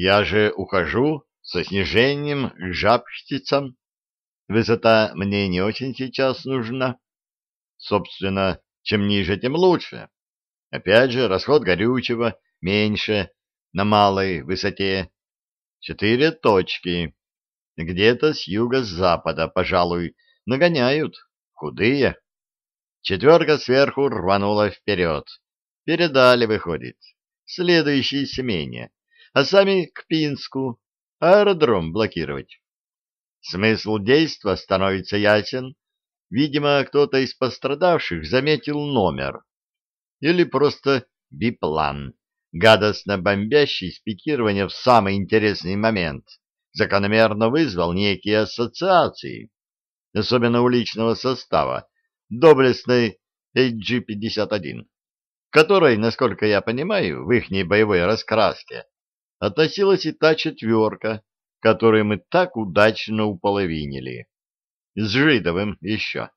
Я же ухожу со снижением к жабштицам. Высота мне не очень сейчас нужна. Собственно, чем ниже, тем лучше. Опять же, расход горючего меньше на малой высоте. Четыре точки. Где-то с юго-запада, пожалуй, нагоняют. Худые. Четверка сверху рванула вперед. Передали, выходит. Следующей смене. А сами к Пинску. Аэродром блокировать. Смысл действа становится ясен. Видимо, кто-то из пострадавших заметил номер. Или просто биплан, гадостно бомбящий спикирование в самый интересный момент, закономерно вызвал некие ассоциации, особенно у личного состава, доблестной HG-51, которой, насколько я понимаю, в ихней боевой раскраске относилась и та четверка, которую мы так удачно уполовинили. С Жидовым еще.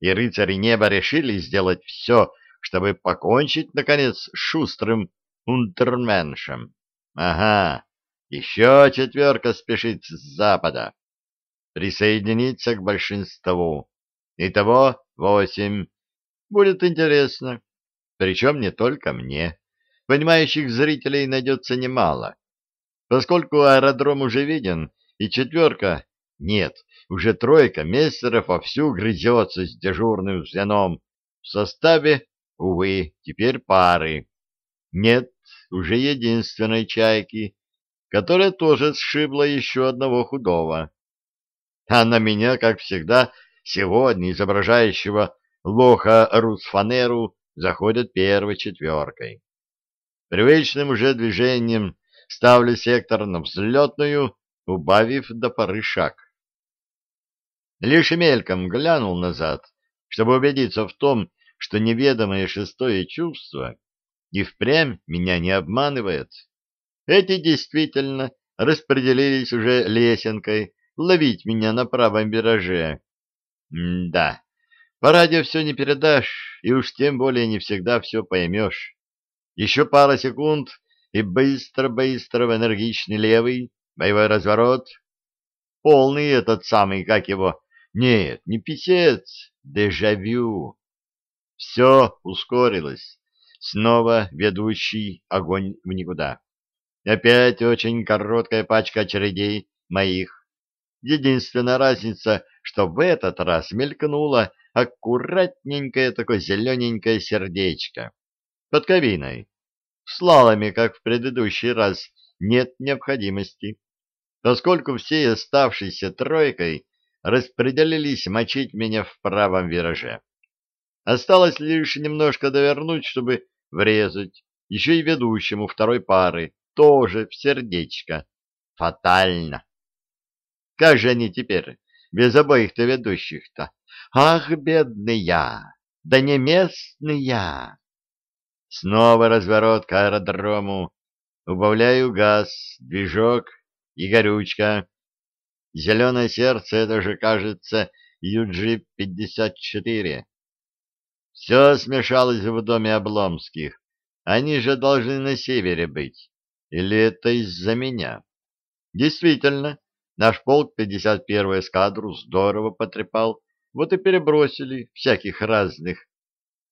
И рыцари неба решили сделать все, чтобы покончить, наконец, с шустрым унтерменшем. Ага, еще четверка спешит с запада. Присоединиться к большинству. Итого восемь. Будет интересно. Причем не только мне. Понимающих зрителей найдется немало. Поскольку аэродром уже виден, и четверка, нет, уже тройка мессеров вовсю грызется с дежурным звеном в составе, увы, теперь пары. Нет, уже единственной чайки, которая тоже сшибла еще одного худого. А на меня, как всегда, сегодня изображающего лоха Русфанеру заходят первой четверкой. Привычным уже движением ставлю сектор на взлетную, убавив до поры шаг. Лишь мельком глянул назад, чтобы убедиться в том, что неведомое шестое чувство и впрямь меня не обманывает. Эти действительно распределились уже лесенкой ловить меня на правом вираже. М да, по радио все не передашь, и уж тем более не всегда все поймешь. Еще пара секунд, и быстро-быстро в энергичный левый, боевой разворот. Полный этот самый, как его... Нет, не писец, дежавю. Все ускорилось. Снова ведущий огонь в никуда. Опять очень короткая пачка очередей моих. Единственная разница, что в этот раз мелькнуло аккуратненькое такое зелененькое сердечко под кабиной. В слаломе, как в предыдущий раз, нет необходимости, поскольку все оставшиеся тройкой распределились мочить меня в правом вираже. Осталось лишь немножко довернуть, чтобы врезать, еще и ведущему второй пары, тоже в сердечко. Фатально. Как же они теперь, без обоих-то ведущих-то? Ах, бедный я! Да не местный я! Снова разворот к аэродрому. Убавляю газ, движок и горючка. Зеленое сердце — это же, кажется, UG-54. Все смешалось в доме Обломских. Они же должны на севере быть. Или это из-за меня? Действительно, наш полк 51-й эскадру здорово потрепал. Вот и перебросили всяких разных.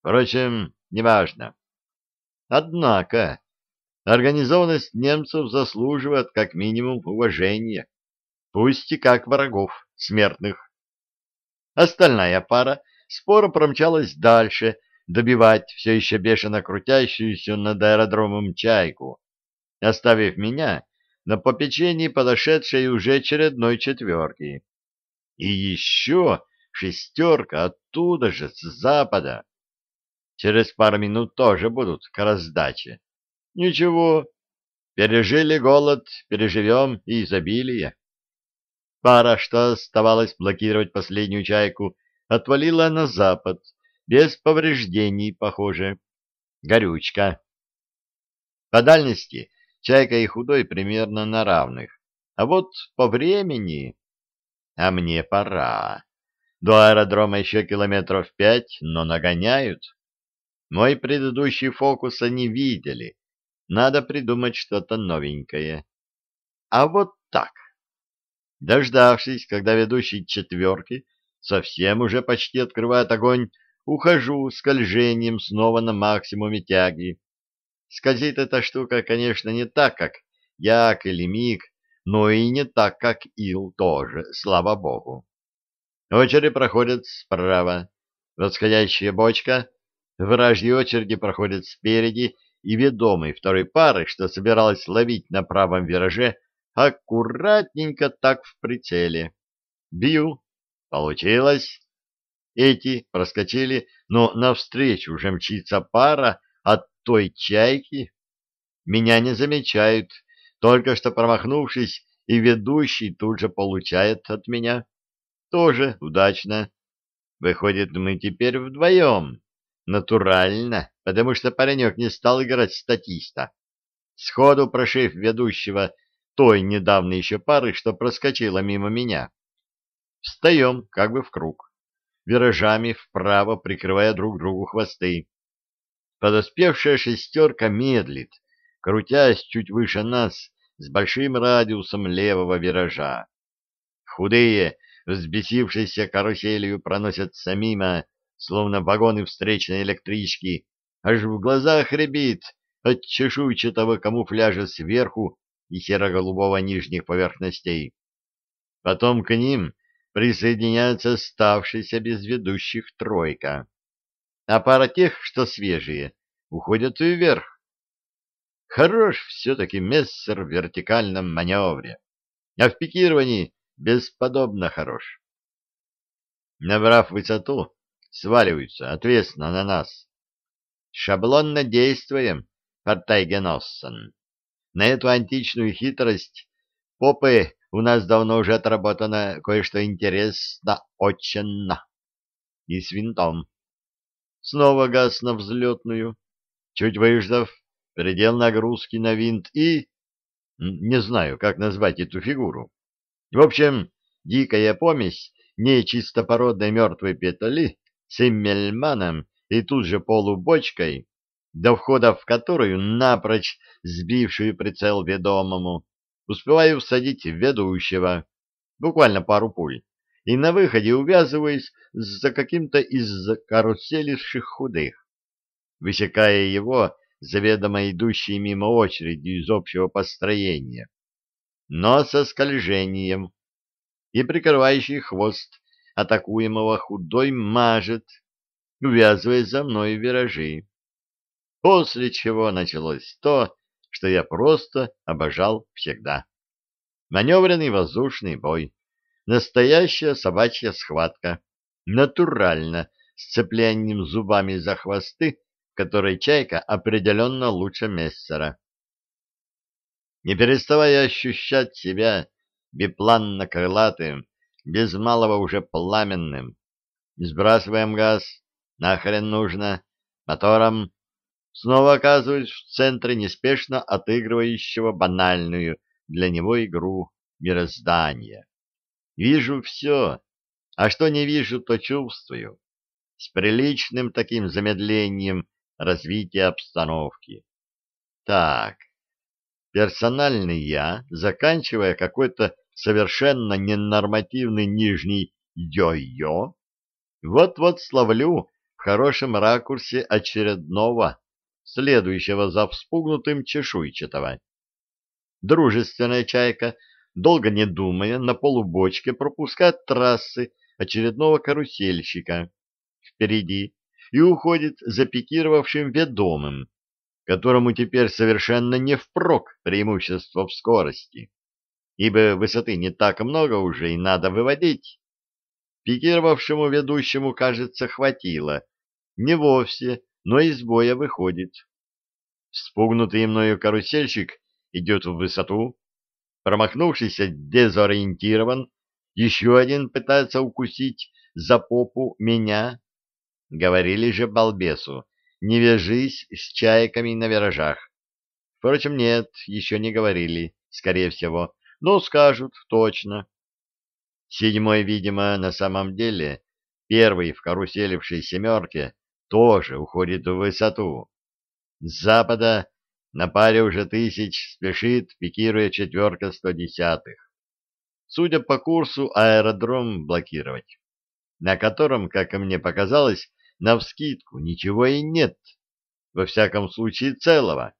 Впрочем, неважно. Однако организованность немцев заслуживает как минимум уважения, пусть и как врагов смертных. Остальная пара споро промчалась дальше, добивать все еще бешено крутящуюся над аэродромом чайку, оставив меня на попечении подошедшей уже очередной четверки. И еще шестерка оттуда же, с запада. Через пару минут тоже будут к раздаче. Ничего, пережили голод, переживем и изобилие. Пара, что оставалось блокировать последнюю чайку, отвалила на запад, без повреждений, похоже. Горючка. По дальности чайка и худой примерно на равных. А вот по времени... А мне пора. До аэродрома еще километров пять, но нагоняют. Мой предыдущий фокус они видели. Надо придумать что-то новенькое. а вот так. Дождавшись, когда ведущий четверки совсем уже почти открывает огонь, ухожу скольжением снова на максимуме тяги. Скользит эта штука, конечно, не так, как як или миг, но и не так, как ил тоже, слава богу. Очередь проходит справа, восходящая бочка, вражьи очереди проходят спереди, и ведомый второй пары, что собиралась ловить на правом вираже, аккуратненько так в прицеле. Бью. Получилось. Эти проскочили, но навстречу уже мчится пара от той чайки. Меня не замечают, только что промахнувшись, и ведущий тут же получает от меня. Тоже удачно. Выходит, мы теперь вдвоем. Натурально, потому что паренек не стал играть статиста. Сходу прошив ведущего той недавно еще пары, что проскочила мимо меня. Встаем как бы в круг, виражами вправо прикрывая друг другу хвосты. Подоспевшая шестерка медлит, крутясь чуть выше нас с большим радиусом левого виража. Худые, взбесившиеся каруселью проносятся мимо, словно вагоны встречной электрички, аж в глазах рябит от чешуйчатого камуфляжа сверху и серо-голубого нижних поверхностей. Потом к ним присоединяется ставшаяся без ведущих тройка. А пара тех, что свежие, уходят вверх. Хорош все-таки мессер в вертикальном маневре, а в пикировании бесподобно хорош. Набрав высоту, сваливаются ответственно на нас. Шаблонно действуем, Партайгеноссон. На эту античную хитрость попы у нас давно уже отработано кое-что интересно очень. И с винтом. Снова газ на взлетную, чуть выждав, предел нагрузки на винт и... Не знаю, как назвать эту фигуру. В общем, дикая помесь нечистопородной мертвой петли с эммельманом и тут же полубочкой до входа в которую, напрочь сбившую прицел ведомому, успеваю всадить ведущего, буквально пару пуль, и на выходе увязываясь за каким-то из каруселивших худых, высекая его заведомо идущей мимо очереди из общего построения, но со скольжением, и прикрывающий хвост атакуемого худой мажет, увязывая за мной виражи. После чего началось то, что я просто обожал всегда. Маневренный воздушный бой. Настоящая собачья схватка. Натурально, с цеплянием зубами за хвосты, которой чайка определенно лучше Мессера. Не переставая ощущать себя бипланно-крылатым, без малого уже пламенным, сбрасываем газ, нахрен нужно, мотором снова оказываюсь в центре неспешно отыгрывающего банальную для него игру мироздания. Вижу все, а что не вижу, то чувствую, с приличным таким замедлением развития обстановки. Так, персональный я, заканчивая какой-то совершенно ненормативный нижний йо-йо, вот-вот словлю в хорошем ракурсе очередного следующего за вспугнутым чешуйчатого. Дружественная чайка, долго не думая, на полубочке пропускает трассы очередного карусельщика впереди и уходит за пикировавшим ведомым, которому теперь совершенно не впрок преимущество в скорости, ибо высоты не так много уже и надо выводить. Пикировавшему ведущему, кажется, хватило. Не вовсе, но из боя выходит. Спугнутый мною карусельщик идет в высоту, промахнувшийся дезориентирован, еще один пытается укусить за попу меня. Говорили же балбесу, не вяжись с чайками на виражах. Впрочем, нет, еще не говорили, скорее всего, но скажут точно. Седьмой, видимо, на самом деле, первый в каруселившей семерке, тоже уходит в высоту. С запада На паре уже тысяч спешит, пикируя четверка сто десятых. Судя по курсу, аэродром блокировать, на котором, как и мне показалось, навскидку ничего и нет, во всяком случае целого.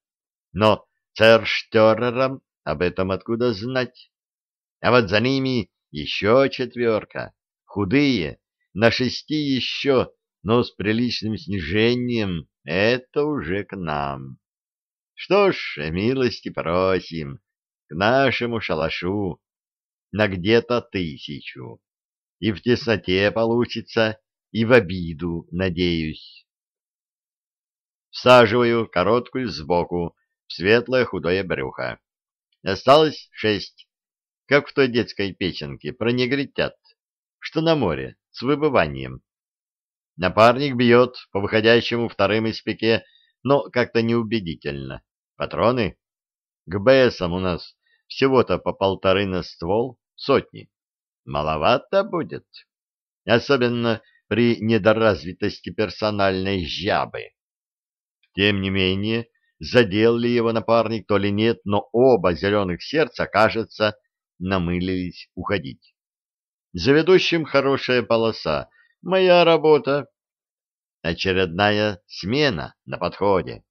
Но церштерерам об этом откуда знать? А вот за ними еще четверка, худые, на шести еще, но с приличным снижением, это уже к нам. Что ж, милости просим, к нашему шалашу, на где-то тысячу. И в тесноте получится, и в обиду, надеюсь. Всаживаю короткую сбоку в светлое худое брюхо. Осталось шесть, как в той детской песенке про негритят, что на море, с выбыванием. Напарник бьет по выходящему вторым из пике, но как-то неубедительно. Патроны? К БСам у нас всего-то по полторы на ствол, сотни. Маловато будет. Особенно при недоразвитости персональной жабы. Тем не менее, задел ли его напарник, то ли нет, но оба зеленых сердца, кажется, намылились уходить. За ведущим хорошая полоса. Моя работа. Очередная смена на подходе.